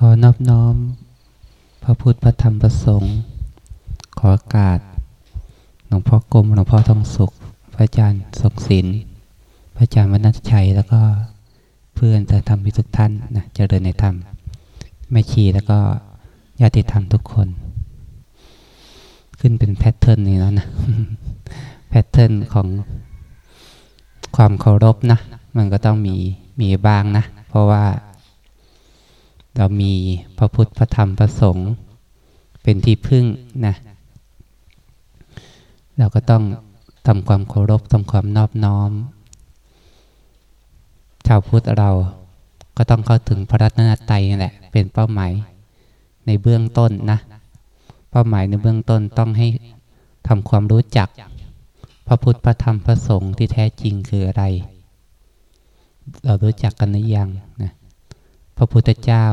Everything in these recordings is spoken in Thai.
ขอนอบน้อม พระพุทธพระธรรมพระสงฆ์ขออากาศหลวงพ่อกรมหลวงพ่อทองสุข พระอาจารย์ทรงศิลป์พระอาจารย์วรรณชัยแล้วก็เพื่อนจะทำพิทุกท่านนะเจริญในธรรมแม่ชีแล้วก็ญาติธรรมทุกคน ขึ้นเป็นแพทเทิร์นนี้แล้วนะแพทเทิร์นของความเคารพนะ มันก็ต้องมีมีบ้างนะ เพราะว่า เรามีพระพุทธพระธรรมพระสงฆ์เป็นที่พึ่งนะ เราก็ต้องทำความเคารพทำความนอบน้อม ชาวพุทธเราก็ต้องเข้าถึงพระรัตนตรัยนี่แหละ เป็นเป้าหมายในเบื้องต้นนะ เป้าหมายในเบื้องต้นต้องให้ทำความรู้จัก พระพุทธพระธรรมพระสงฆ์ที่แท้จริงคืออะไร เรารู้จักกันหรือยังนะ พระพุทธเจ้า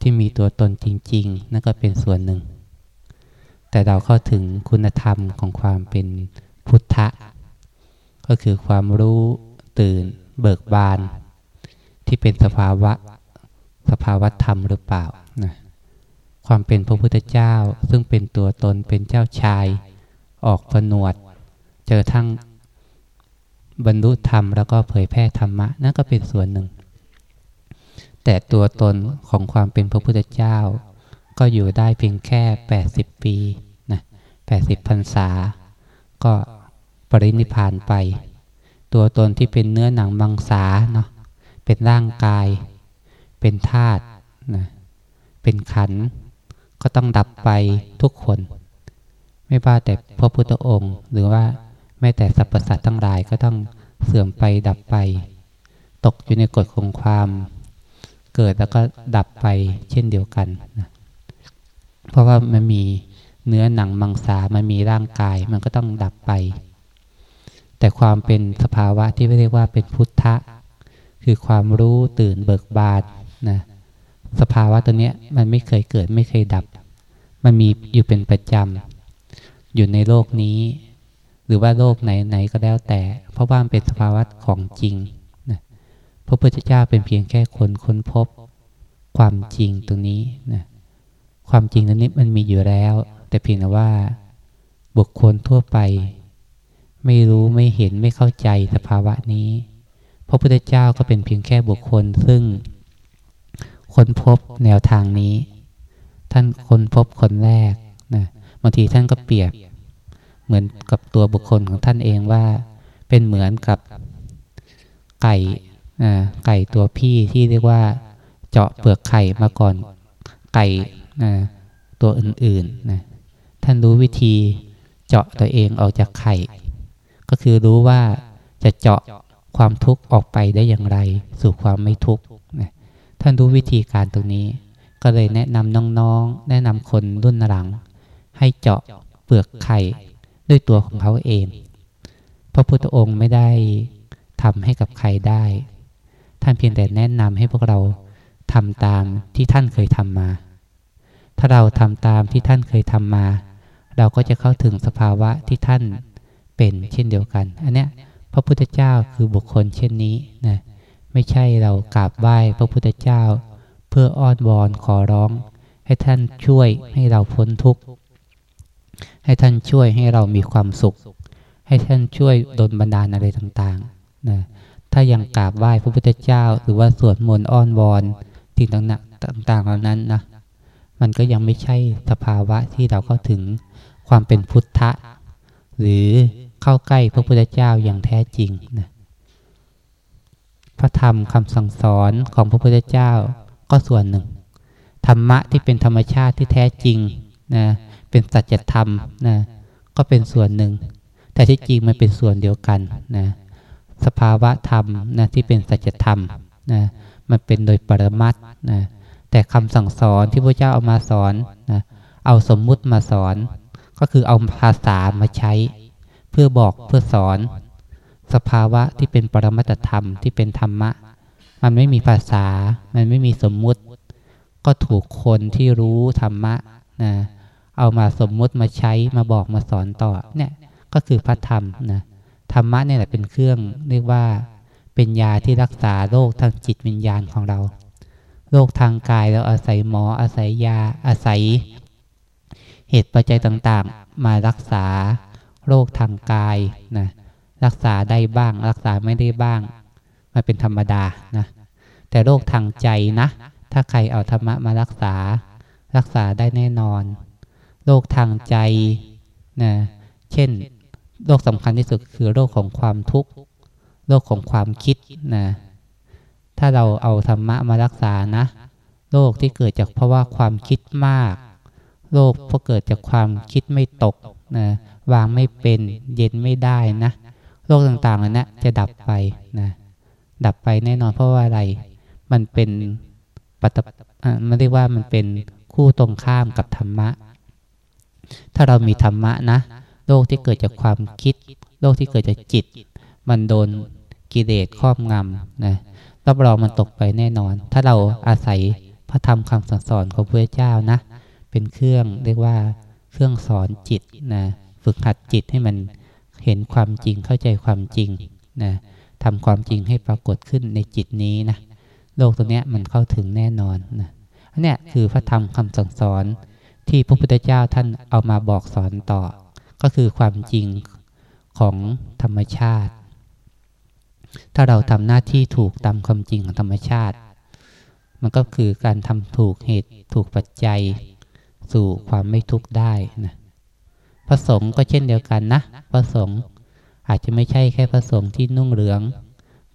ที่มีตัวตนจริง ๆ นั่นก็เป็นส่วนหนึ่ง แต่เราเข้าถึงคุณธรรมของความเป็นพุทธะ ก็คือความรู้ตื่น เบิกบาน ที่เป็นสภาวะสภาวะธรรมหรือเปล่านะความเป็นพระพุทธเจ้าซึ่งเป็นตัวตนเป็นเจ้าชาย ออกผนวด เจอทั้งบรรลุธรรมแล้วก็เผยแพร่ธรรมะนั่นก็เป็นส่วนหนึ่ง แต่ตัวตนของความเป็นพระพุทธเจ้า ก็อยู่ได้เพียงแค่ 80 ปีนะ80พรรษา ก็ปรินิพานไป ตัวตนที่เป็นเนื้อหนังมังสาเนาะเป็นร่างกาย เป็นธาตุนะเป็นขัน ก็ต้องดับไปทุกคน ไม่ว่าแต่พระพุทธองค์ หรือว่าแม้แต่สรรพสัตว์ทั้งหลายก็ต้องเสื่อมไปดับไป ตกอยู่ในกฎของความ เกิดแล้วก็ดับไปเช่นเดียวกันนะเพราะว่ามันมีเนื้อหนังมังสา มันมีร่างกาย มันก็ต้องดับไป แต่ความเป็นสภาวะที่เรียกว่าเป็นพุทธะ คือความรู้ตื่นเบิกบานนะ สภาวะตัวเนี้ยมันไม่เคยเกิดไม่เคยดับ มันมีอยู่เป็นประจำ อยู่ในโลกนี้ หรือว่าโลกไหนๆก็แล้วแต่ เพราะว่ามันเป็นสภาวะของจริง พระพุทธเจ้าเป็นเพียงแค่คนค้นพบความจริงตรงนี้นะความจริงตรงนี้มันมีอยู่แล้ว แต่เพียงแต่ว่าบุคคลทั่วไป ไม่รู้ไม่เห็นไม่เข้าใจสภาวะนี้พระพุทธเจ้าก็เป็นเพียงแค่บุคคลซึ่งค้นพบแนวทางนี้ ท่านค้นพบคนแรกนะบางทีท่านก็เปรียบ เหมือนกับตัวบุคคลของท่านเองว่า เป็นเหมือนกับไก่ ไก่ตัวพี่ที่เรียกว่า เจาะเปลือกไข่มาก่อนไก่ตัวอื่นๆนะท่านรู้วิธีเจาะตัวเองออกจากไข่ ก็คือรู้ว่าจะเจาะความทุกข์ออกไปได้อย่างไร สู่ความไม่ทุกข์นะท่านรู้วิธีการตรงนี้ ก็เลยแนะนำน้องๆ แนะนำคนรุ่นหลัง ให้เจาะเปลือกไข่ด้วยตัวของเขาเอง พระพุทธองค์ไม่ได้ทำให้กับใครได้ ท่านเพียงแต่แนะนำให้พวกเราทำตามที่ท่านเคยทำมา ถ้าเราทำตามที่ท่านเคยทำมา เราก็จะเข้าถึงสภาวะที่ท่านเป็นเช่นเดียวกัน อันเนี้ยพระพุทธเจ้าคือบุคคลเช่นนี้นะไม่ใช่เรากราบไหว้พระพุทธเจ้า เพื่ออ้อนวอนขอร้อง ให้ท่านช่วยให้เราพ้นทุกข์ให้ท่านช่วยให้เรามีความสุข ให้ท่านช่วยดลบันดาลอะไรต่างๆนะ ถ้ายังกราบไหว้พระพุทธเจ้า หรือว่าสวดมนต์อ้อนวอนสิ่งต่างๆเหล่านั้นนะมันก็ยังไม่ใช่สภาวะที่เราเข้าถึงความเป็นพุทธะ หรือเข้าใกล้พระพุทธเจ้าอย่างแท้จริงนะพระธรรมคำสั่งสอนของพระพุทธเจ้าก็ส่วนหนึ่ง ธรรมะที่เป็นธรรมชาติที่แท้จริงนะเป็นสัจธรรมนะก็เป็นส่วนหนึ่ง แต่ที่จริงมันเป็นส่วนเดียวกันนะ สภาวะธรรมนะที่เป็นสัจธรรมนะมันเป็นโดยปรมัตนะแต่คำสั่งสอนที่พระเจ้าเอามาสอนนะเอาสมมุติมาสอน ก็คือเอาภาษามาใช้ เพื่อบอกเพื่อสอน สภาวะที่เป็นปรมัตธรรมที่เป็นธรรมะ มันไม่มีภาษา มันไม่มีสมมุติ ก็ถูกคนที่รู้ธรรมะนะเอามาสมมุติมาใช้มาบอกมาสอนต่อเนี่ยก็คือพระธรรมนะ ธรรมะเนี่ยแหละเป็นเครื่องเรียกว่าเป็นยาที่รักษาโรคทางจิตวิญญาณของเรา โรคทางกายเราอาศัยหมออาศัยยาอาศัย เหตุปัจจัยต่างๆ มารักษาโรคทางกายนะรักษาได้บ้าง รักษาไม่ได้บ้างมันเป็นธรรมดานะแต่โรคทางใจนะ ถ้าใครเอาธรรมะมารักษา รักษาได้แน่นอน โรคทางใจนะเช่น โรคสำคัญที่สุดคือโรคของความทุกข์โรคของความคิดนะถ้าเราเอาธรรมะมารักษานะโรคที่เกิดจากเพราะว่าความคิดมากโรคเพราะเกิดจากความคิดไม่ตกนะวางไม่เป็นเย็นไม่ได้นะโรคต่างๆนั้จะดับไปนะดับไปแน่นอนเพราะว่าอะไร มันเป็นปัตมันเรียกว่ามันเป็นคู่ตรงข้ามกับธรรมะ ถ้าเรามีธรรมะนะ โรคที่เกิดจากความคิด โรคที่เกิดจากจิต มันโดนกิเลสครอบงำนะรับรองมันตกไปแน่นอน ถ้าเราอาศัยพระธรรมคำสอนของพระเจ้านะ เป็นเครื่องเรียกว่าเครื่องสอนจิตนะฝึกหัดจิตให้มันเห็นความจริงเข้าใจความจริงนะทำความจริงให้ปรากฏขึ้นในจิตนี้นะโลกตัวเนี้ยมันเข้าถึงแน่นอนนะอันเนี้ยคือพระธรรมคำสั่งสอนที่พระพุทธเจ้าท่านเอามาบอกสอนต่อ ก็คือความจริงของธรรมชาติ ถ้าเราทำหน้าที่ถูกตามความจริงของธรรมชาติ มันก็คือการทำถูกเหตุถูกปัจจัย สู่ความไม่ทุกข์ได้นะพระสงฆ์ก็เช่นเดียวกันนะพระสงฆ์อาจจะไม่ใช่แค่พระสงฆ์ที่นุ่งเหลือง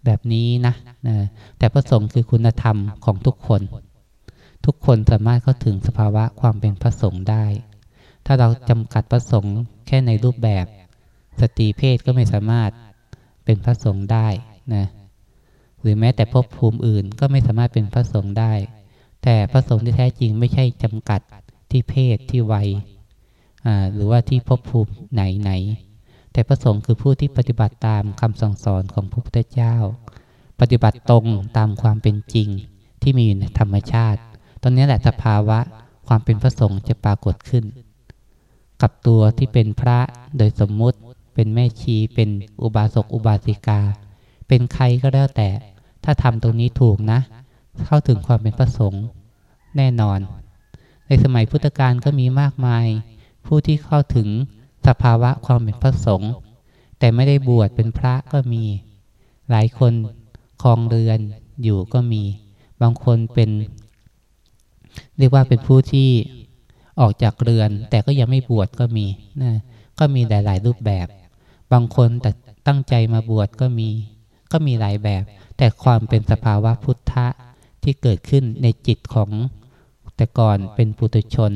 แบบนี้นะนะแต่พระสงฆ์คือคุณธรรมของทุกคน ทุกคนสามารถเข้าถึงสภาวะความเป็นพระสงฆ์ได้ ถ้าเราจำกัดพระสงฆ์ แค่ในรูปแบบ สตรีเพศก็ไม่สามารถเป็นพระสงฆ์ได้นะหรือแม้แต่ภพภูมิอื่นก็ไม่สามารถเป็นพระสงฆ์ได้ แต่พระสงฆ์ที่แท้จริงไม่ใช่จำกัดที่เพศที่วัยหรือว่าที่ภพภูมิไหนไหน แต่พระสงฆ์คือผู้ที่ปฏิบัติตามคำสั่งสอนของพระพุทธเจ้า ปฏิบัติตรงตามความเป็นจริงที่มีอยู่ในธรรมชาติ ตอนนี้แหละสภาวะความเป็นพระสงฆ์จะปรากฏขึ้น กับตัวที่เป็นพระโดยสมมุติ เป็นแม่ชีเป็นอุบาสกอุบาสิกา เป็นใครก็แล้วแต่ ถ้าทำตรงนี้ถูกนะ เข้าถึงความเป็นพระสงฆ์แน่นอน ในสมัยพุทธกาลก็มีมากมาย ผู้ที่เข้าถึงสภาวะความเป็นพระสงฆ์แต่ไม่ได้บวชเป็นพระก็มี หลายคนคลองเรือนอยู่ก็มี บางคนเป็น เรียกว่าเป็นผู้ที่ ออกจากเรือน แต่ก็ยังไม่บวชก็มีนะก็มีหลาย ๆ รูปแบบ บางคนแต่ตั้งใจมาบวชก็มี ก็มีหลายแบบ แต่ความเป็นสภาวะพุทธะที่เกิดขึ้นในจิตของแต่ก่อนเป็นปุถุชน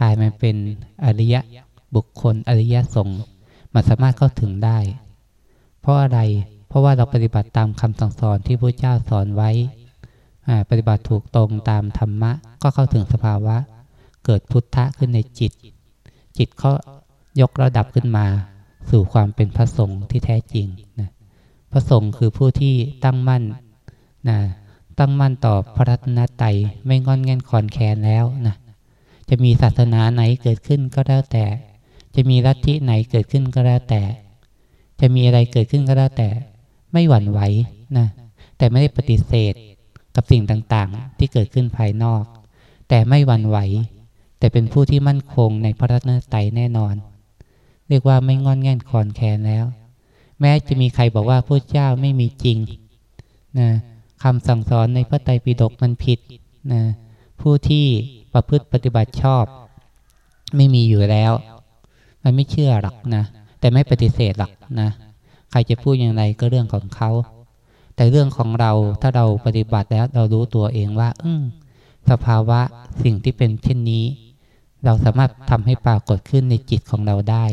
กลายมาเป็นอริยะบุคคลอริยสงฆ์มันสามารถเข้าถึงได้ เพราะอะไรเพราะว่าเราปฏิบัติตามคำสั่งสอนที่พระเจ้าสอนไว้ ปฏิบัติถูกตรงตามธรรมะก็เข้าถึงสภาวะ เกิดพุทธะขึ้นในจิต จิตเขายกระดับขึ้นมา สู่ความเป็นพระสงฆ์ที่แท้จริงนะพระสงฆ์คือผู้ที่ตั้งมั่นนะตั้งมั่นต่อพระรัตนตรัยไม่งอนเงันคอนแคนแล้วนะจะมีศาสนาไหนเกิดขึ้นก็แล้วแต่ จะมีลัทธิไหนเกิดขึ้นก็แล้วแต่ จะมีอะไรเกิดขึ้นก็แล้วแต่ ไม่หวั่นไหวนะแต่ไม่ได้ปฏิเสธกับสิ่งต่างๆ ที่เกิดขึ้นภายนอก แต่ไม่หวั่นไหว แต่เป็นผู้ที่มั่นคงในพระรัตนตรัยแน่นอน เรียกว่าไม่งอนแง่นคอนแคนแล้ว แม้จะมีใครบอกว่าพระเจ้าไม่มีจริงนะคำสั่งสอนในพระไตรปิฎกมันผิดนะผู้ที่ประพฤติปฏิบัติชอบ ไม่มีอยู่แล้ว มันไม่เชื่อหรอกนะแต่ไม่ปฏิเสธหรอกนะใครจะพูดอย่างไรก็เรื่องของเขา แต่เรื่องของเราถ้าเราปฏิบัติแล้วเรารู้ตัวเองว่า อืสภาวะสิ่งที่เป็นเช่นนี้ เราสามารถทำให้ปรากฏขึ้นในจิตของเราได้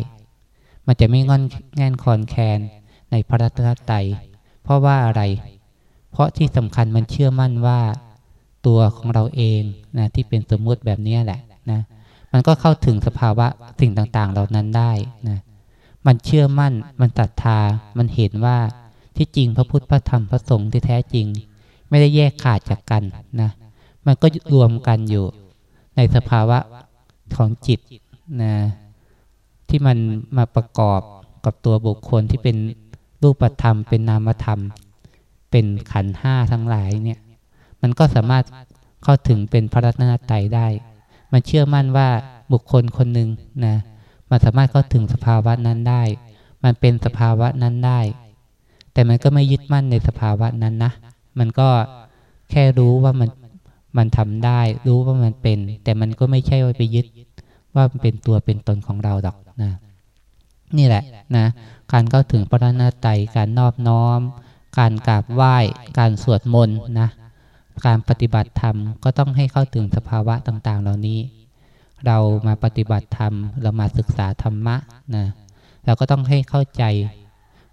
มันจะไม่งอนแง่นคอนแคนในพระรัตนตรัยเพราะว่าอะไร เพราะที่สำคัญมันเชื่อมั่นว่า ตัวของเราเองนะที่เป็นสมมุติแบบนี้แหละนะมันก็เข้าถึงสภาวะสิ่งต่างๆ เหล่านั้นได้นะมันเชื่อมั่น มันตัดทามันเห็นว่าที่จริงพระพุทธพระธรรมพระสงฆ์ที่แท้จริง ไม่ได้แยกขาดจากกันนะ มันก็รวมกันอยู่ในสภาวะ ของจิตนะที่มันมาประกอบกับตัวบุคคลที่เป็นรูปธรรม เป็นนามธรรม เป็นขันห้าทั้งหลายเนี่ย มันก็สามารถเข้าถึงเป็นพระรัตนตรัยได้ มันเชื่อมั่นว่าบุคคลคนหนึ่งนะมันสามารถเข้าถึงสภาวะนั้นได้ มันเป็นสภาวะนั้นได้ แต่มันก็ไม่ยึดมั่นในสภาวะนั้นนะ มันก็แค่รู้ว่ามัน มันทำได้รู้ว่ามันเป็น แต่มันก็ไม่ใช่ว่าไปยึด ว่ามันเป็นตัวเป็นตนของเราดอกนะ นี่แหละนะ การเข้าถึงพระรัตนตรัยการนอบน้อม การกราบไหว้ การสวดมนต์นะ การปฏิบัติธรรมก็ต้องให้เข้าถึงสภาวะต่าง ๆ เหล่านี้ เรามาปฏิบัติธรรม เรามาศึกษาธรรมะนะเราก็ต้องให้เข้าใจ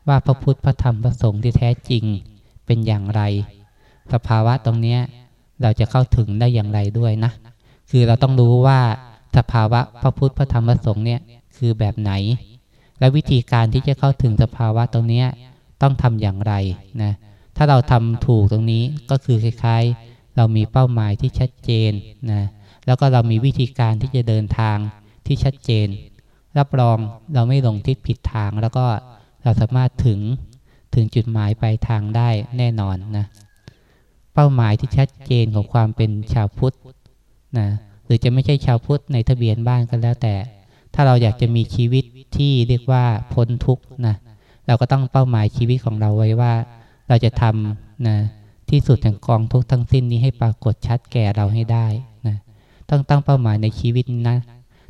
ว่าพระพุทธพระธรรมพระสงฆ์ที่แท้จริงเป็นอย่างไร สภาวะตรงเนี้ย เราจะเข้าถึงได้อย่างไรด้วยนะ คือเราต้องรู้ว่าสภาวะพระพุทธพระธรรมพระสงฆ์เนี่ยคือแบบไหน และวิธีการที่จะเข้าถึงสภาวะตรงนี้ต้องทำอย่างไรนะถ้าเราทำถูกตรงนี้ก็คือคล้ายๆ เรามีเป้าหมายที่ชัดเจนนะแล้วก็เรามีวิธีการที่จะเดินทางที่ชัดเจน รับรองเราไม่หลงทิศผิดทาง แล้วก็เราสามารถถึงถึงจุดหมายปลายทางได้แน่นอนนะ เป้าหมายที่ชัดเจนของความเป็นชาวพุทธนะหรือจะไม่ใช่ชาวพุทธในทะเบียนบ้านก็แล้วแต่ ถ้าเราอยากจะมีชีวิตที่เรียกว่าพ้นทุกข์นะเราก็ต้องเป้าหมายชีวิตของเราไว้ว่า เราจะทำนะที่สุดแห่งกองทุกข์ทั้งสิ้นนี้ให้ปรากฏชัดแก่เราให้ได้นะต้องตั้งเป้าหมายในชีวิตนะ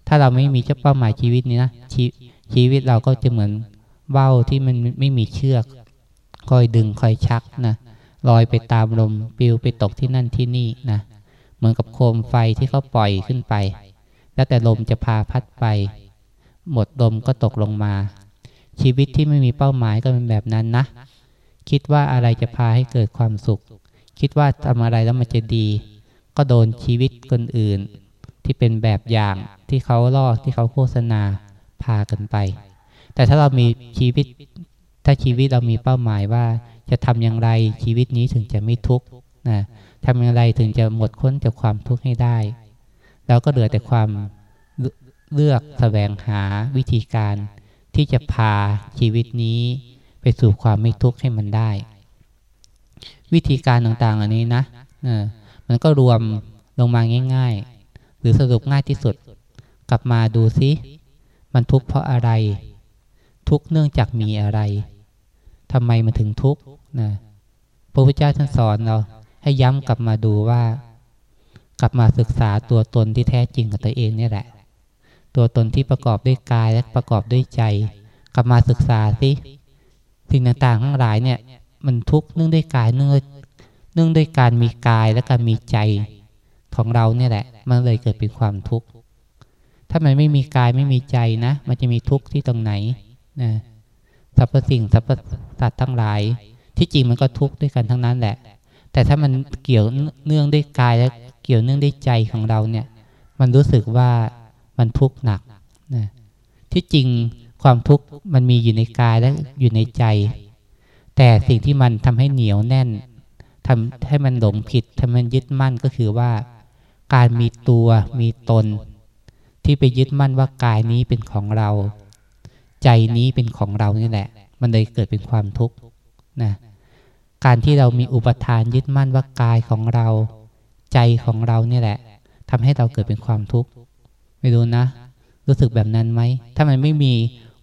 ถ้าเราไม่มีเจ้าเป้าหมายชีวิตนี้นะชชีวิตเราก็จะเหมือนว่าที่มันไม่มีเชือกคอยดึงคอยชักนะ ลอยไปตามลมปิวไปตกที่นั่นที่นี่นะเหมือนกับโคมไฟที่เขาปล่อยขึ้นไป แล้วแต่ลมจะพาพัดไป หมดลมก็ตกลงมา ชีวิตที่ไม่มีเป้าหมายก็เป็นแบบนั้นนะ คิดว่าอะไรจะพาให้เกิดความสุข คิดว่าทำอะไรแล้วมันจะดี ก็โดนชีวิตคนอื่น ที่เป็นแบบอย่างที่เขาล่อที่เขาโฆษณาพากันไป แต่ถ้าเรามีชีวิต ถ้าชีวิตเรามีเป้าหมายว่าจะทำอย่างไรชีวิตนี้ถึงจะไม่ทุกข์นะทำอย่างไรถึงจะหมดพ้นจากความทุกข์ให้ได้เราก็เหลือแต่ความเลือกแสวงหาวิธีการที่จะพาชีวิตนี้ไปสู่ความไม่ทุกข์ให้มันได้ วิธีการต่างๆอันนี้นะมันก็รวมลงมาง่าย ๆ หรือสรุปง่ายที่สุด กลับมาดูซิ มันทุกข์เพราะอะไร ทุกข์เนื่องจากมีอะไร ทำไมมันถึงทุกข์นะพระพุทธเจ้าท่านสอนเรา ให้ย้ำกลับมาดูว่า กลับมาศึกษาตัวตนที่แท้จริงของตัวเองนี่แหละ ตัวตนที่ประกอบด้วยกายและประกอบด้วยใจ กลับมาศึกษาสิสิ่งต่างๆทั้งหลายเนี่ย มันทุกข์เนื่องด้วยกายเนื่องเนื่องด้วยการมีกายและการมีใจของเราเนี่ยแหละ มันเลยเกิดเป็นความทุกข์ถ้ามันไม่มีกายไม่มีใจนะ มันจะมีทุกข์ที่ตรงไหนนะ สรรพสิ่งสรรพสัตว์ทั้งหลาย ที่จริงมันก็ทุกข์ด้วยกันทั้งนั้นแหละ แต่ถ้ามันเกี่ยวเนื่องด้วยกายและเกี่ยวเนื่องด้วยใจของเราเนี่ย มันรู้สึกว่ามันทุกข์หนักนะที่จริงความทุกข์มันมีอยู่ในกายและอยู่ในใจ แต่สิ่งที่มันทำให้เหนียวแน่นทำให้มันหลงผิดทำให้มันยึดมั่นก็คือว่า การมีตัวมีตน ที่ไปยึดมั่นว่ากายนี้เป็นของเรา ใจนี้เป็นของเรานี่แหละ มันเลยเกิดเป็นความทุกข์นะการที่เรามีอุปทานยึดมั่นว่ากายของเรา ใจของเรานี่แหละทำให้เราเกิดเป็นความทุกข์ไม่รู้นะ รู้สึกแบบนั้นไหมถ้ามันไม่มี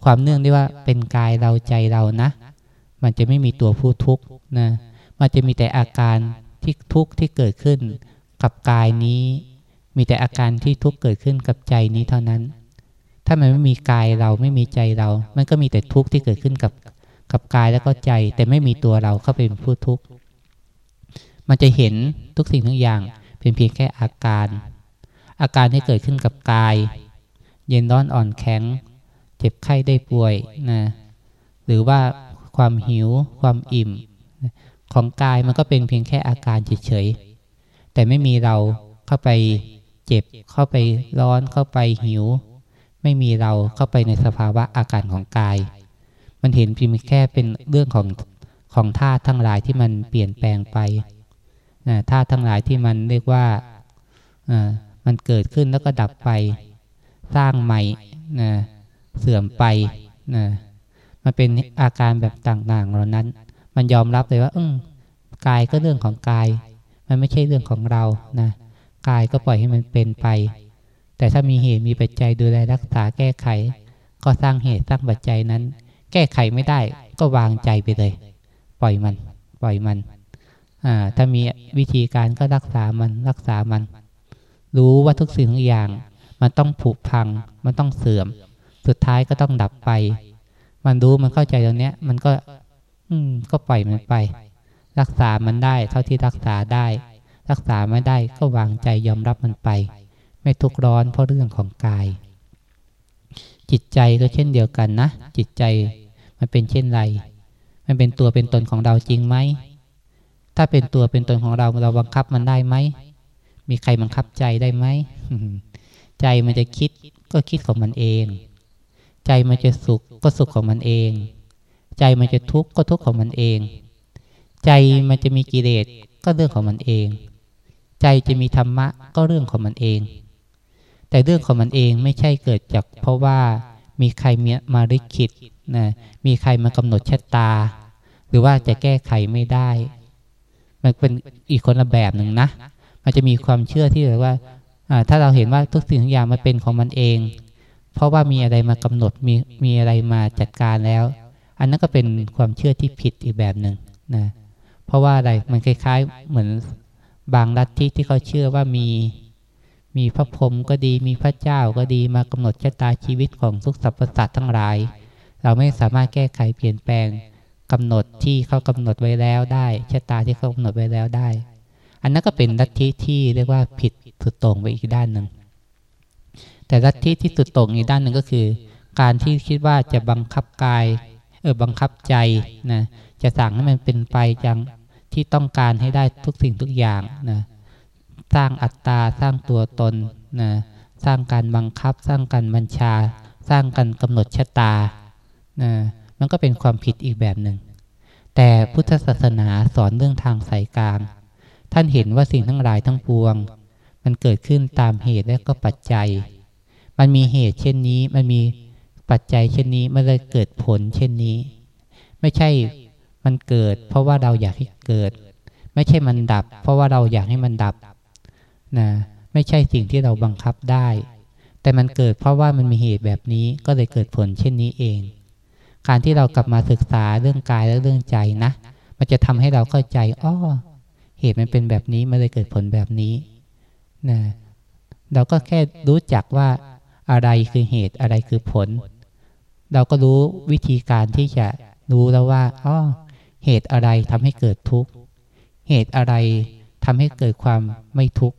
ความเนื่องได้ว่าเป็นกายเราใจเรานะ มันจะไม่มีตัวผู้ทุกข์นะ มันจะมีแต่อาการที่ทุกข์ที่เกิดขึ้นกับกายนี้ มีแต่อาการที่ทุกข์เกิดขึ้นกับใจนี้เท่านั้น ถ้ามันไม่มีกายเราไม่มีใจเรา มันก็มีแต่ทุกข์ที่เกิดขึ้นกับกับกายแล้วก็ใจ แต่ไม่มีตัวเราเข้าไปเป็นผู้ทุกข์ มันจะเห็นทุกสิ่งทุกอย่าง เป็นเพียงแค่อาการ อาการที่เกิดขึ้นกับกาย เย็นร้อนอ่อนแข็ง เจ็บไข้ได้ป่วยนะหรือว่าความหิว ความอิ่ม ของกายมันก็เป็นเพียงแค่อาการเฉยๆแต่ไม่มีเราเข้าไปเจ็บเข้าไปร้อนเข้าไปหิว ไม่มีเราเข้าไปในสภาวะอาการของกาย มันเห็นเพียงแค่เป็นเรื่องของของธาตุทั้งหลายที่มันเปลี่ยนแปลงไปธาตุทั้งหลายที่มันเรียกว่ามันเกิดขึ้นแล้วก็ดับไป สร้างใหม่นะเสื่อมไปนะมันเป็นอาการแบบต่างๆเหล่านั้น มันยอมรับเลยว่าอืกายก็เรื่องของกาย มันไม่ใช่เรื่องของเรานะกายก็ปล่อยให้มันเป็นไป แต่ถ้ามีเหตุมีปัจจัยดูแลรักษาแก้ไข ก็สร้างเหตุสร้างปัจจัยนั้น แก้ไขไม่ได้ก็วางใจไปเลย ปล่อยมัน ปล่อยมันถ้ามีวิธีการก็รักษามันรักษามัน รู้ว่าทุกสิ่งทุกอย่าง มันต้องผุพัง มันต้องเสื่อม สุดท้ายก็ต้องดับไป มันรู้มันเข้าใจตรงเนี้ย มันก็ อืม ก็ปล่อยมันไป รักษามันได้ เท่าที่รักษาได้ รักษาไม่ได้ก็วางใจยอมรับมันไป ไม่ทุกร้อนเพราะเรื่องของกาย จิตใจก็เช่นเดียวกันนะ จิตใจมันเป็นเช่นไร มันเป็นตัวเป็นตนของเราจริงไหม ถ้าเป็นตัวเป็นตนของเราเราบังคับมันได้ไหม มีใครบังคับใจได้ไหม ใจมันจะคิดก็คิดของมันเอง ใจมันจะสุขก็สุขของมันเอง ใจมันจะทุกข์ก็ทุกข์ของมันเอง ใจมันจะมีกิเลสก็เรื่องของมันเอง ใจจะมีธรรมะก็เรื่องของมันเอง แต่เรื่องของมันเองไม่ใช่เกิดจาก เพราะว่ามีใครมาริคิดนะมีใครมากำหนดชะตา หรือว่าจะแก้ไขไม่ได้ มันเป็นอีกคนละแบบหนึ่งนะ มันจะมีความเชื่อที่แบบว่าถ้าเราเห็นว่าทุกสิ่งทุกอย่างมันเป็นของมันเอง เพราะว่ามีอะไรมากำหนดมีมีอะไรมาจัดการแล้ว อันนั้นก็เป็นความเชื่อที่ผิดอีกแบบหนึ่งนะเพราะว่าอะไรมันคล้าย ๆ เหมือนบางลัทธิที่เขาเชื่อว่ามี มีพระพรหมก็ดีมีพระเจ้าก็ดีมากำหนดชะตาชีวิตของทุกสรรพสัตว์ทั้งหลาย เราไม่สามารถแก้ไขเปลี่ยนแปลงกำหนดที่เขากำหนดไว้แล้วได้ชะตาที่เขากำหนดไว้แล้วได้ อันนั้นก็เป็นลัทธิที่เรียกว่าผิดสุดโต่งไปอีกด้านหนึ่งแต่ลัทธิที่สุดโต่งอีกด้านหนึ่งก็คือ การที่คิดว่าจะบังคับกายเออบังคับใจนะจะสั่งให้มันเป็นไปจังที่ต้องการให้ได้ทุกสิ่งทุกอย่างนะ สร้างอัตตาสร้างตัวตนนะสร้างการบังคับ สร้างการบัญชา สร้างการกำหนดชะตานะมันก็เป็นความผิดอีกแบบหนึ่ง แต่พุทธศาสนาสอนเรื่องทางสายกลาง ท่านเห็นว่าสิ่งทั้งหลายทั้งปวง มันเกิดขึ้นตามเหตุและก็ปัจจัย มันมีเหตุเช่นนี้ มันมีปัจจัยเช่นนี้มันเลยเกิดผลเช่นนี้ ไม่ใช่มันเกิด เพราะว่าเราอยากให้เกิด ไม่ใช่มันดับ เพราะว่าเราอยากให้มันดับ นะไม่ใช่สิ่งที่เราบังคับได้ แต่มันเกิดเพราะว่ามันมีเหตุแบบนี้ก็เลยเกิดผลเช่นนี้เอง การที่เรากลับมาศึกษาเรื่องกายและเรื่องใจนะ มันจะทำให้เราเข้าใจอ้อเหตุมันเป็นแบบนี้มันเลยเกิดผลแบบนี้นะเราก็แค่รู้จักว่าอะไรคือเหตุอะไรคือผล เราก็รู้วิธีการที่จะรู้แล้วว่าอ้อเหตุอะไรทำให้เกิดทุกข์ เหตุอะไรทำให้เกิดความไม่ทุกข์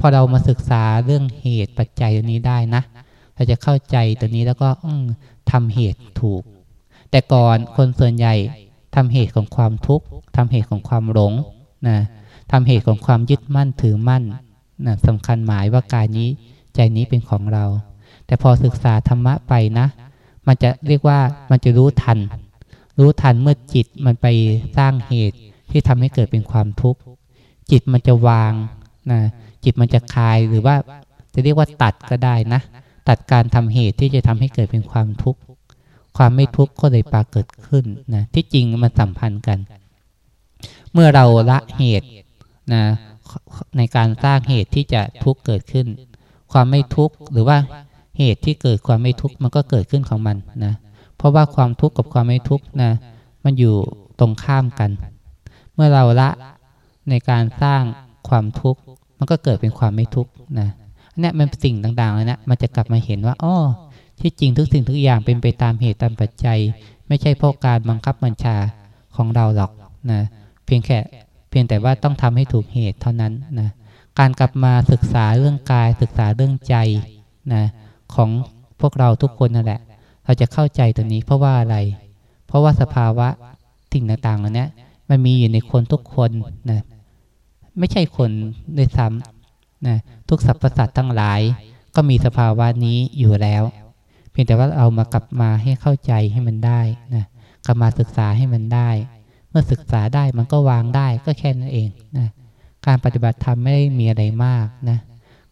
พอเรามาศึกษาเรื่องเหตุปัจจัยตัวนี้ได้นะ เราจะเข้าใจตัวนี้แล้วก็ทำเหตุถูก แต่ก่อนคนส่วนใหญ่ทำเหตุของความทุกข์ทำเหตุของความหลงนะทำเหตุของความยึดมั่นถือมั่นนะสำคัญหมายว่ากายนี้ใจนี้เป็นของเรา แต่พอศึกษาธรรมะไปนะ มันจะเรียกว่ามันจะรู้ทัน รู้ทันเมื่อจิตมันไปสร้างเหตุที่ทำให้เกิดเป็นความทุกข์ จิตมันจะวางนะ จิตมันจะคลายหรือว่าจะเรียกว่าตัดก็ได้นะ ตัดการทำเหตุที่จะทำให้เกิดเป็นความทุกข์ความไม่ทุกข์ก็เลยปรากฏขึ้นนะที่จริงมันสัมพันธ์กัน เมื่อเราละเหตุนะในการสร้างเหตุที่จะทุกข์เกิดขึ้น ความไม่ทุกข์หรือว่าเหตุที่เกิดความไม่ทุกข์มันก็เกิดขึ้นของมันนะเพราะว่าความทุกข์กับความไม่ทุกข์นะมันอยู่ตรงข้ามกัน เมื่อเราละในการสร้างความทุกข์ มันก็เกิดเป็นความไม่ทุกข์นะเนี่ยมันสิ่งต่างๆเลยนะมันจะกลับมาเห็นว่าอ๋อที่จริงทุกสิ่งทุกอย่างเป็นไปตามเหตุตามปัจจัย ไม่ใช่เพราะการบังคับบัญชาของเราหรอกนะเพียงแค่เพียงแต่ว่าต้องทำให้ถูกเหตุเท่านั้นนะการกลับมาศึกษาเรื่องกายศึกษาเรื่องใจนะของพวกเราทุกคนนั่นแหละ เราจะเข้าใจตัวนี้เพราะว่าอะไร เพราะว่าสภาวะสิ่งต่างๆเหล่านี้มันมีอยู่ในคนทุกคนนะ ไม่ใช่คนด้วยซ้ำนะทุกสรรพสัตว์ทั้งหลาย ก็มีสภาวะนี้อยู่แล้ว เพียงแต่ว่าเอามากลับมาให้เข้าใจให้มันได้นะกลับมาศึกษาให้มันได้ เมื่อศึกษาได้มันก็วางได้ก็แค่นั้นเองนะการปฏิบัติธรรมไม่ได้มีอะไรมากนะ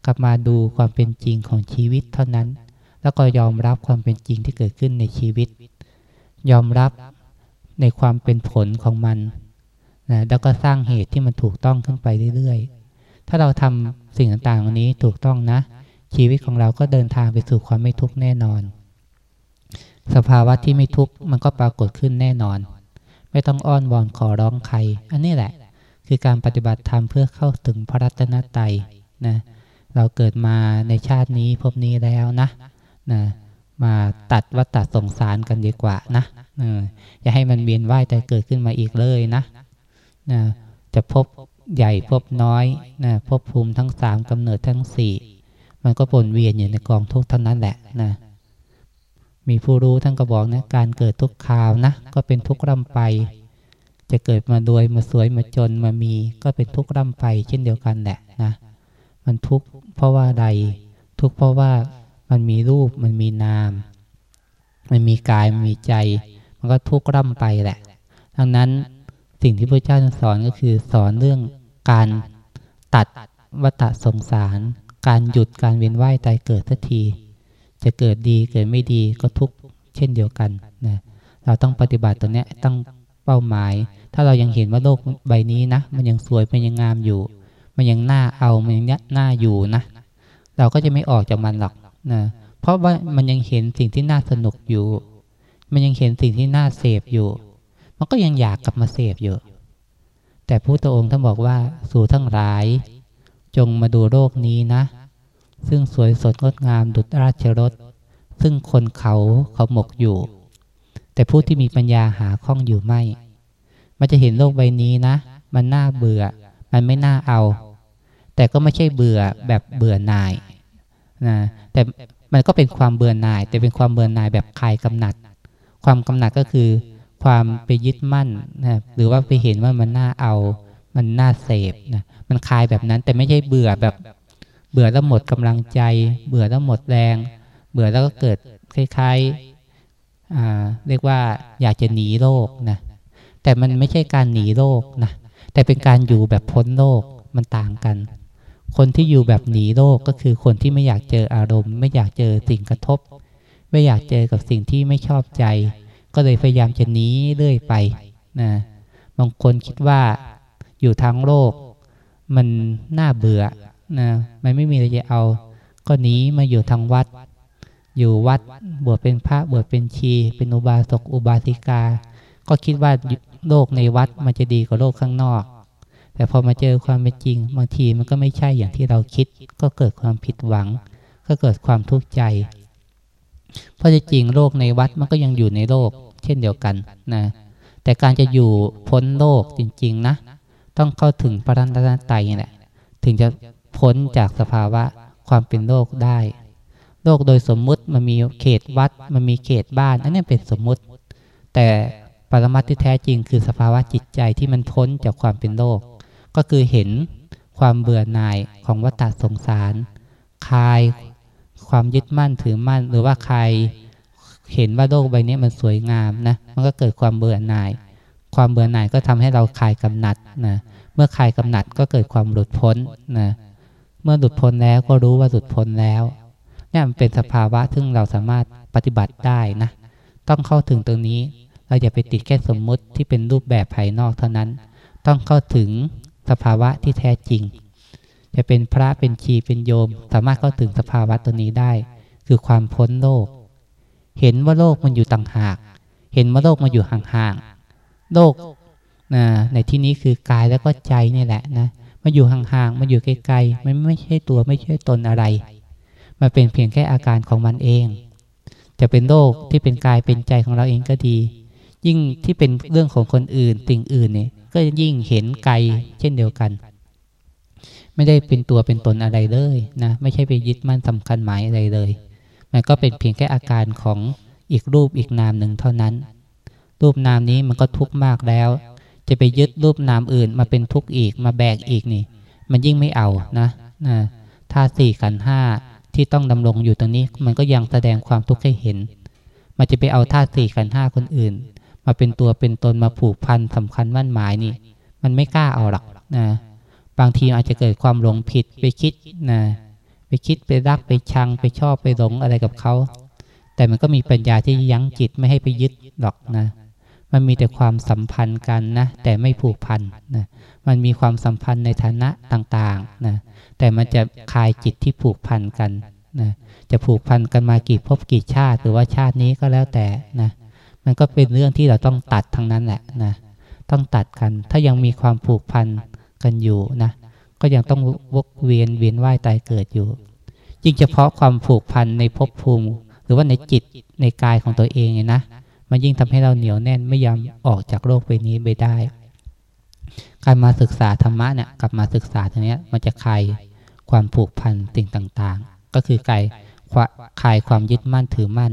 กลับมาดูความเป็นจริงของชีวิตเท่านั้น แล้วก็ยอมรับความเป็นจริงที่เกิดขึ้นในชีวิต ยอมรับในความเป็นผลของมัน นะแล้วก็สร้างเหตุที่มันถูกต้องขึ้นไปเรื่อยๆ ถ้าเราทำสิ่งต่างๆเหล่านี้ถูกต้องนะ ชีวิตของเราก็เดินทางไปสู่ความไม่ทุกข์แน่นอน สภาวะที่ไม่ทุกข์มันก็ปรากฏขึ้นแน่นอน ไม่ต้องอ้อนวอนขอร้องใคร อันนี้แหละ คือการปฏิบัติธรรมเพื่อเข้าถึงพระรัตนตรัยนะ เราเกิดมาในชาตินี้พบนี้แล้วนะนะมาตัดวัฏฏสงสารกันดีกว่านะอย่าให้มันเวียนว่ายแต่เกิดขึ้นมาอีกเลยนะ นะจะพบใหญ่พบน้อยนะพบภูมิทั้งสามกำเนิดทั้งสี่มันก็ปนเวียนอยู่ในกองทุกข์เท่านั้นแหละนะมีผู้รู้ท่านก็บอกนะการเกิดทุกคราวนะก็เป็นทุกข์ร่ำไป จะเกิดมาดวยมาสวยมาจนมามีก็เป็นทุกข์ร่ำไป เช่นเดียวกันแหละนะมันทุกข์เพราะว่าใด ทุกข์เพราะว่ามันมีรูปมันมีนาม มันมีกายมันมีใจ มันก็ทุกข์ร่ำไปแหละดังนั้น สิ่งที่พระเจ้าสอนก็คือสอนเรื่องการตัดวัฏสงสาร การหยุดการเวียนว่ายตายเกิดทันที จะเกิดดีเกิดไม่ดีก็ทุกเช่นเดียวกันนะเราต้องปฏิบัติตัวนี้ต้องเป้าหมาย ถ้าเรายังเห็นว่าโลกใบนี้นะ มันยังสวยมันยังงามอยู่ มันยังน่าเอามันยังน่าอยู่นะ เราก็จะไม่ออกจากมันหรอกนะเพราะว่ามันยังเห็นสิ่งที่น่าสนุกอยู่ มันยังเห็นสิ่งที่น่าเสพอยู่ มันก็ยังอยากกลับมาเสพอยู่ แต่พระพุทธองค์ท่านบอกว่าสู่ทั้งหลาย จงมาดูโลกนี้นะ ซึ่งสวยสดงดงามดุจราชรถ ซึ่งคนเขาเขาหมกอยู่ แต่ผู้ที่มีปัญญาหาข้องอยู่ไม่ มันจะเห็นโลกใบนี้นะ มันน่าเบื่อ มันไม่น่าเอา แต่ก็ไม่ใช่เบื่อแบบเบื่อหน่ายนะแต่มันก็เป็นความเบื่อหน่าย แต่เป็นความเบื่อหน่ายแบบคลายกำหนัด ความกำหนัดก็คือ ความไปยึดมั่นนะหรือว่าไปเห็นว่ามันน่าเอา มันน่าเสพนะมันคลายแบบนั้น แต่ไม่ใช่เบื่อแบบ เบื่อแล้วหมดกำลังใจ เบื่อแล้วหมดแรง เบื่อแล้วก็เกิดคล้ายๆเรียกว่าอยากจะหนีโลกนะแต่มันไม่ใช่การหนีโลกนะแต่เป็นการอยู่แบบพ้นโลกมันต่างกัน คนที่อยู่แบบหนีโลกก็คือคนที่ไม่อยากเจออารมณ์ ไม่อยากเจอสิ่งกระทบ ไม่อยากเจอกับสิ่งที่ไม่ชอบใจ ก็เลยพยายามจะหนีเรื่อยไปนะบางคนคิดว่าอยู่ทางโลก มันน่าเบื่อนะมันไม่มีอะไรจะเอา ก็หนีมาอยู่ทางวัด อยู่วัดบวชเป็นพระบวชเป็นชี เป็นอุบาสกอุบาสิกา ก็คิดว่าโลกในวัดมันจะดีกว่าโลกข้างนอก แต่พอมาเจอความเป็นจริง บางทีมันก็ไม่ใช่อย่างที่เราคิด ก็เกิดความผิดหวัง ก็เกิดความทุกข์ใจ เพราะจริงโลกในวัดมันก็ยังอยู่ในโลก เช่นเดียวกันนะแต่การจะอยู่พ้นโลกจริง ๆนะ ต้องเข้าถึงพระรัตนตรัยนี่แหละถึงจะพ้นจากสภาวะความเป็นโลกได้ โลกโดยสมมุติมันมีเขตวัด มันมีเขตบ้าน อันนี้เป็นสมมุติ แต่ปรมัตที่แท้จริงคือสภาวะจิตใจที่มันพ้นจากความเป็นโลก ก็คือเห็นความเบื่อหน่ายของวัฏสงสาร คลายความยึดมั่นถือมั่นหรือว่าใคร เห็นว่าโลกใบนี้มันสวยงามนะ มันก็เกิดความเบื่อหน่าย ความเบื่อหน่ายก็ทำให้เราคลายกำหนัดนะ เมื่อคลายกำหนัดก็เกิดความหลุดพ้นนะ เมื่อหลุดพ้นแล้วก็รู้ว่าหลุดพ้นแล้วนี่มันเป็นสภาวะซึ่งเราสามารถปฏิบัติได้นะ ต้องเข้าถึงตรงนี้ เราอย่าไปติดแค่สมมุติที่เป็นรูปแบบภายนอกเท่านั้น ต้องเข้าถึงสภาวะที่แท้จริง จะเป็นพระเป็นชีเป็นโยม สามารถเข้าถึงสภาวะตัวนี้ได้ คือความพ้นโลก เห็นว่าโลกมันอยู่ต่างหาก เห็นว่าโลกมันอยู่ห่างๆ โลกนะในที่นี้คือกายแล้วก็ใจนี่แหละนะ มันอยู่ห่างๆ มันอยู่ไกลๆ มันไม่ใช่ตัวไม่ใช่ตนอะไร มันเป็นเพียงแค่อาการของมันเอง จะเป็นโลกที่เป็นกายเป็นใจของเราเองก็ดี ยิ่งที่เป็นเรื่องของคนอื่นสิ่งอื่นเนี่ยก็ยิ่งเห็นไกลเช่นเดียวกัน ไม่ได้เป็นตัวเป็นตนอะไรเลยนะ ไม่ใช่ไปยึดมั่นสำคัญหมายอะไรเลย มันก็เป็นเพียงแค่อาการของอีกรูปอีกนามหนึ่งเท่านั้น รูปนามนี้มันก็ทุกข์มากแล้ว จะไปยึดรูปนามอื่นมาเป็นทุกข์อีกมาแบกอีกนี่ มันยิ่งไม่เอานะนะถ้าสี่ขันห้าที่ต้องดำรงอยู่ตรงนี้ มันก็ยังแสดงความทุกข์ให้เห็น มันจะไปเอาธาตุสี่ขันห้าคนอื่น มาเป็นตัวเป็นตนมาผูกพันสำคัญมั่นหมายนี่ มันไม่กล้าเอาหรอกนะบางทีอาจจะเกิดความหลงผิดไปคิดนะ ไปคิดไปรักไปชังไปชอบไปหลงอะไรกับเขา แต่มันก็มีปัญญาที่ยั้งจิตไม่ให้ไปยึดหรอกนะ มันมีแต่ความสัมพันธ์กันนะ แต่ไม่ผูกพันนะ มันมีความสัมพันธ์ในฐานะต่างๆนะ แต่มันจะคลายจิตที่ผูกพันกันนะ จะผูกพันกันมากี่ภพกี่ชาติ หรือว่าชาตินี้ก็แล้วแต่นะ มันก็เป็นเรื่องที่เราต้องตัดทั้งนั้นแหละนะ ต้องตัดกัน ถ้ายังมีความผูกพันกันอยู่นะ ก็ยังต้องวกเวียนเวียนว่ายตายเกิดอยู่ ยิ่งเฉพาะความผูกพันในภพภูมิ หรือว่าในจิตในกายของตัวเองนะ มันยิ่งทำให้เราเหนียวแน่นไม่ยอมออกจากโลกใบนี้ไปได้ การมาศึกษาธรรมะเนี่ยกลับมาศึกษาตรงนี้มันจะคลายความผูกพันสิ่งต่างๆ ก็คือคลายคลายความยึดมั่นถือมั่น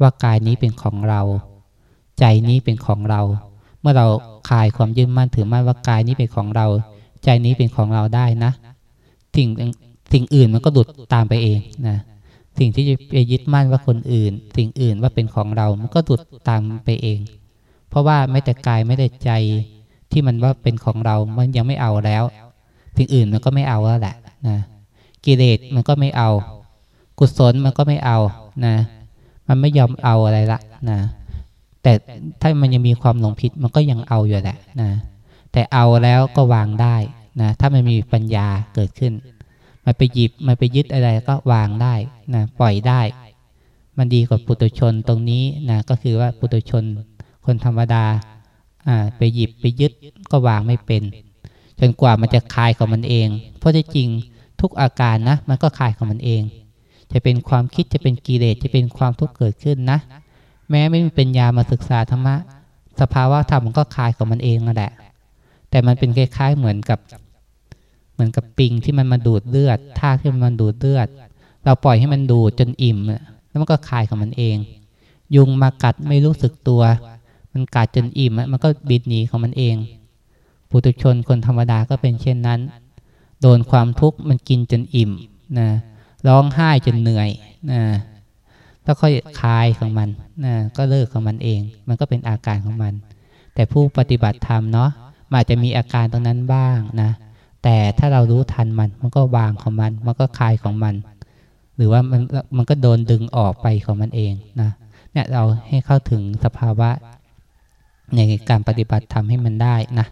ว่ากายนี้เป็นของเรา ใจนี้เป็นของเรา เมื่อเราคลายความยึดมั่นถือมั่นว่ากายนี้เป็นของเรา ใจนี้เป็นของเราได้นะสิ่งสิ่งอื่นมันก็ดุดตามไปเองนะสิ่งที่จะไปยึดมั่นว่าคนอื่น สิ่งอื่นว่าเป็นของเรา มันก็ดุดตามไปเอง เพราะว่าไม่แต่กายไม่แต่ใจที่มันว่าเป็นของเรา มันยังไม่เอาแล้ว สิ่งอื่นมันก็ไม่เอาแล้วแหละนะกิเลสมันก็ไม่เอา กุศลมันก็ไม่เอานะ มันไม่ยอมเอาอะไรละนะแต่ถ้ามันยังมีความหลงผิดมันก็ยังเอาอยู่แหละนะ แต่เอาแล้วก็วางได้นะถ้ามันมีปัญญาเกิดขึ้น มันไปหยิบมันไปยึดอะไรก็วางได้นะปล่อยได้ มันดีกว่าปุตุชนตรงนี้นะก็คือว่าปุตุชนคนธรรมดาอ่าไปหยิบไปยึดก็วางไม่เป็น จนกว่ามันจะคลายของมันเอง เพราะที่จริงทุกอาการนะ มันก็คลายของมันเอง จะเป็นความคิดจะเป็นกิเลสจะเป็นความทุกข์เกิดขึ้นนะ แม้ไม่มีปัญญามาศึกษาธรรมะสภาวะธรรมมันก็คลายของมันเองนั่นแหละ แต่มันเป็นคล้ายๆเหมือนกับ เหมือนกับปิงที่มันมาดูดเลือดท่าที่มันดูดเลือด เราปล่อยให้มันดูดจนอิ่มแล้วมันก็คลายของมันเอง ยุงมากัดไม่รู้สึกตัว มันกัดจนอิ่มมันก็บิดหนีของมันเองปุถุชนคนธรรมดาก็เป็นเช่นนั้น โดนความทุกข์มันกินจนอิ่มนะร้องไห้จนเหนื่อยนะแล้วค่อยคลายของมันนะก็เลิกของมันเอง มันก็เป็นอาการของมัน แต่ผู้ปฏิบัติธรรมเนาะ อาจจะมีอาการตรงนั้นบ้างนะ แต่ถ้าเรารู้ทันมัน มันก็วางของมัน มันก็คลายของมัน หรือว่ามันมันก็โดนดึงออกไปของมันเองนะ เนี่ยเราให้เข้าถึงสภาวะ ในการปฏิบัติทำให้มันได้นะ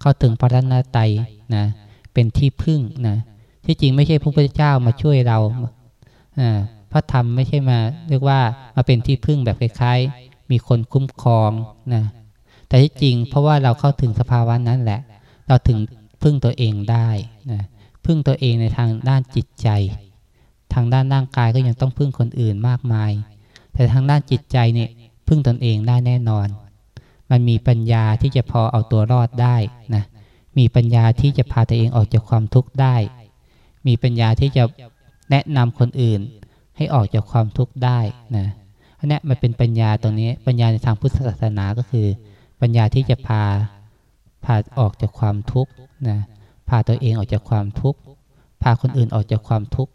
เข้าถึงพระรัตนตรัยนะ เป็นที่พึ่งนะ ที่จริงไม่ใช่พระพุทธเจ้ามาช่วยเราพระธรรมไม่ใช่มา เรียกว่ามาเป็นที่พึ่งแบบคล้ายๆ มีคนคุ้มครองนะ แต่ที่จริงเพราะว่าเราเข้าถึงสภาวะนั้นแหละ เราถึงพึ่งตัวเองได้นะพึ่งตัวเองในทางด้านจิตใจ ทางด้านร่างกายก็ยังต้องพึ่งคนอื่นมากมาย แต่ทางด้านจิตใจเนี่ยพึ่งตนเองได้แน่นอน มันมีปัญญาที่จะพอเอาตัวรอดได้นะมีปัญญาที่จะพาตัวเองออกจากความทุกข์ได้ มีปัญญาที่จะแนะนำคนอื่นให้ออกจากความทุกข์ได้นะอันนี้มันเป็นปัญญาตรงนี้ปัญญาในทางพุทธศาสนาก็คือ ปัญญาที่จะพาพาออกจากความทุกข์นะพาตัวเองออกจากความทุกข์พาคนอื่นออกจากความทุกข์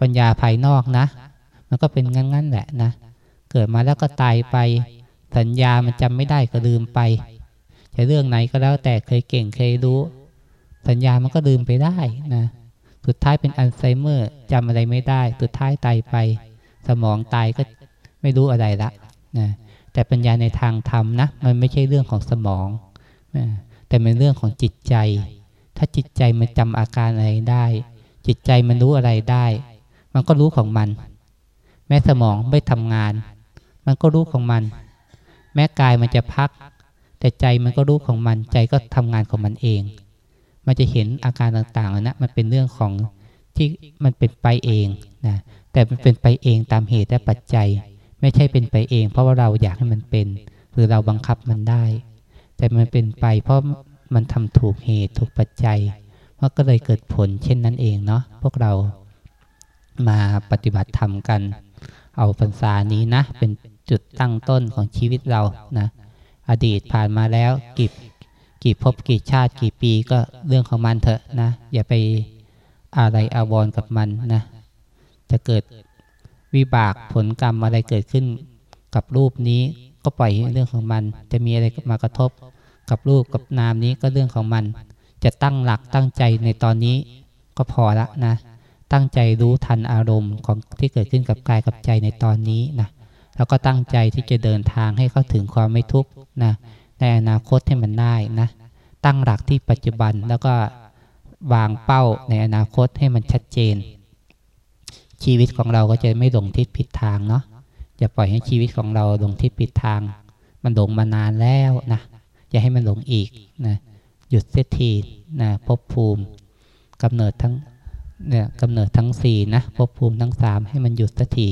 ปัญญาภายนอกนะ มันก็เป็นงั้นๆแหละนะเกิดมาแล้วก็ตายไป สัญญามันจำไม่ได้ก็ลืมไปจะเรื่องไหนก็แล้วแต่เคยเก่งเคยรู้ สัญญามันก็ลืมไปได้นะสุดท้ายเป็นอัลไซเมอร์จำอะไรไม่ได้ สุดท้ายตายไป สมองตายก็ไม่รู้อะไรละนะ แต่ปัญญาในทางธรรมนะมันไม่ใช่เรื่องของสมอง แต่เป็นเรื่องของจิตใจ ถ้าจิตใจมันจำอาการอะไรได้ จิตใจมันรู้อะไรได้ มันก็รู้ของมัน แม้สมองไม่ทำงาน มันก็รู้ของมัน แม้กายมันจะพัก แต่ใจมันก็รู้ของมัน ใจก็ทำงานของมันเอง มันจะเห็นอาการต่างๆนะมันเป็นเรื่องของที่มันเป็นไปเองนะแต่มันเป็นไปเองตามเหตุและปัจจัย ไม่ใช่เป็นไปเอง เพราะว่าเราอยากให้มันเป็น หรือเราบังคับมันได้ แต่มันเป็นไปเพราะมันทำถูกเหตุถูกปัจจัยมันก็เลยเกิดผลเช่นนั้นเองเนาะพวกเรามาปฏิบัติธรรมกัน เอาพรรษานี้นะ เป็นจุดตั้งต้นของชีวิตเรานะ อดีตผ่านมาแล้วกี่กี่พบกี่ชาติกี่ปีก็เรื่องของมันเถอะนะ อย่าไปอะไรอาวรกับมันนะ จะเกิด วิบากผลกรรมอะไรเกิดขึ้น กับรูปนี้ก็ปล่อยเรื่องของมัน จะมีอะไรมากระทบ กับรูปกับนามนี้ก็เรื่องของมัน จะตั้งหลักตั้งใจในตอนนี้ก็พอละนะ ตั้งใจรู้ทันอารมณ์ของที่เกิดขึ้นกับกายกับใจในตอนนี้นะแล้วก็ตั้งใจที่จะเดินทางให้เข้าถึงความไม่ทุกข์นะในอนาคตให้มันได้นะตั้งหลักที่ปัจจุบันแล้วก็วางเป้าในอนาคตให้มันชัดเจน ชีวิตของเราก็จะไม่หลงทิศผิดทางเนาะอย่าปล่อยให้ชีวิตของเราหลงทิศผิดทาง มันหลงมานานแล้วนะอย่าให้มันหลงอีกนะหยุดเสียทีนะภพภูมิกำเนิดทั้งเนี่ยกำเนิดทั้งสี่นะภพภูมิทั้งสามให้มันหยุดสักที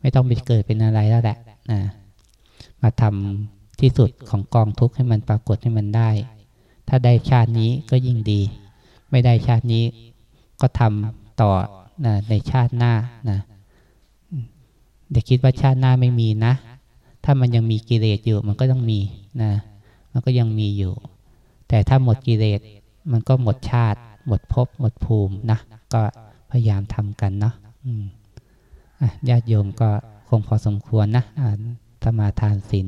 ไม่ต้องไปเกิดเป็นอะไรแล้วแหละนะมาทำที่สุดของกองทุกข์ให้มันปรากฏให้มันได้ ถ้าได้ชาตินี้ก็ยิ่งดี ไม่ได้ชาตินี้ก็ทำต่อ นะในชาติหน้านะเด็กคิดว่าชาติหน้าไม่มีนะ ถ้ามันยังมีกิเลสอยู่มันก็ต้องมีนะ มันก็ยังมีอยู่ แต่ถ้าหมดกิเลสมันก็หมดชาติ หมดภพหมดภูมินะ ก็พยายามทำกันเนาะญาติโยมก็คงพอสมควรนะสมาทานศีล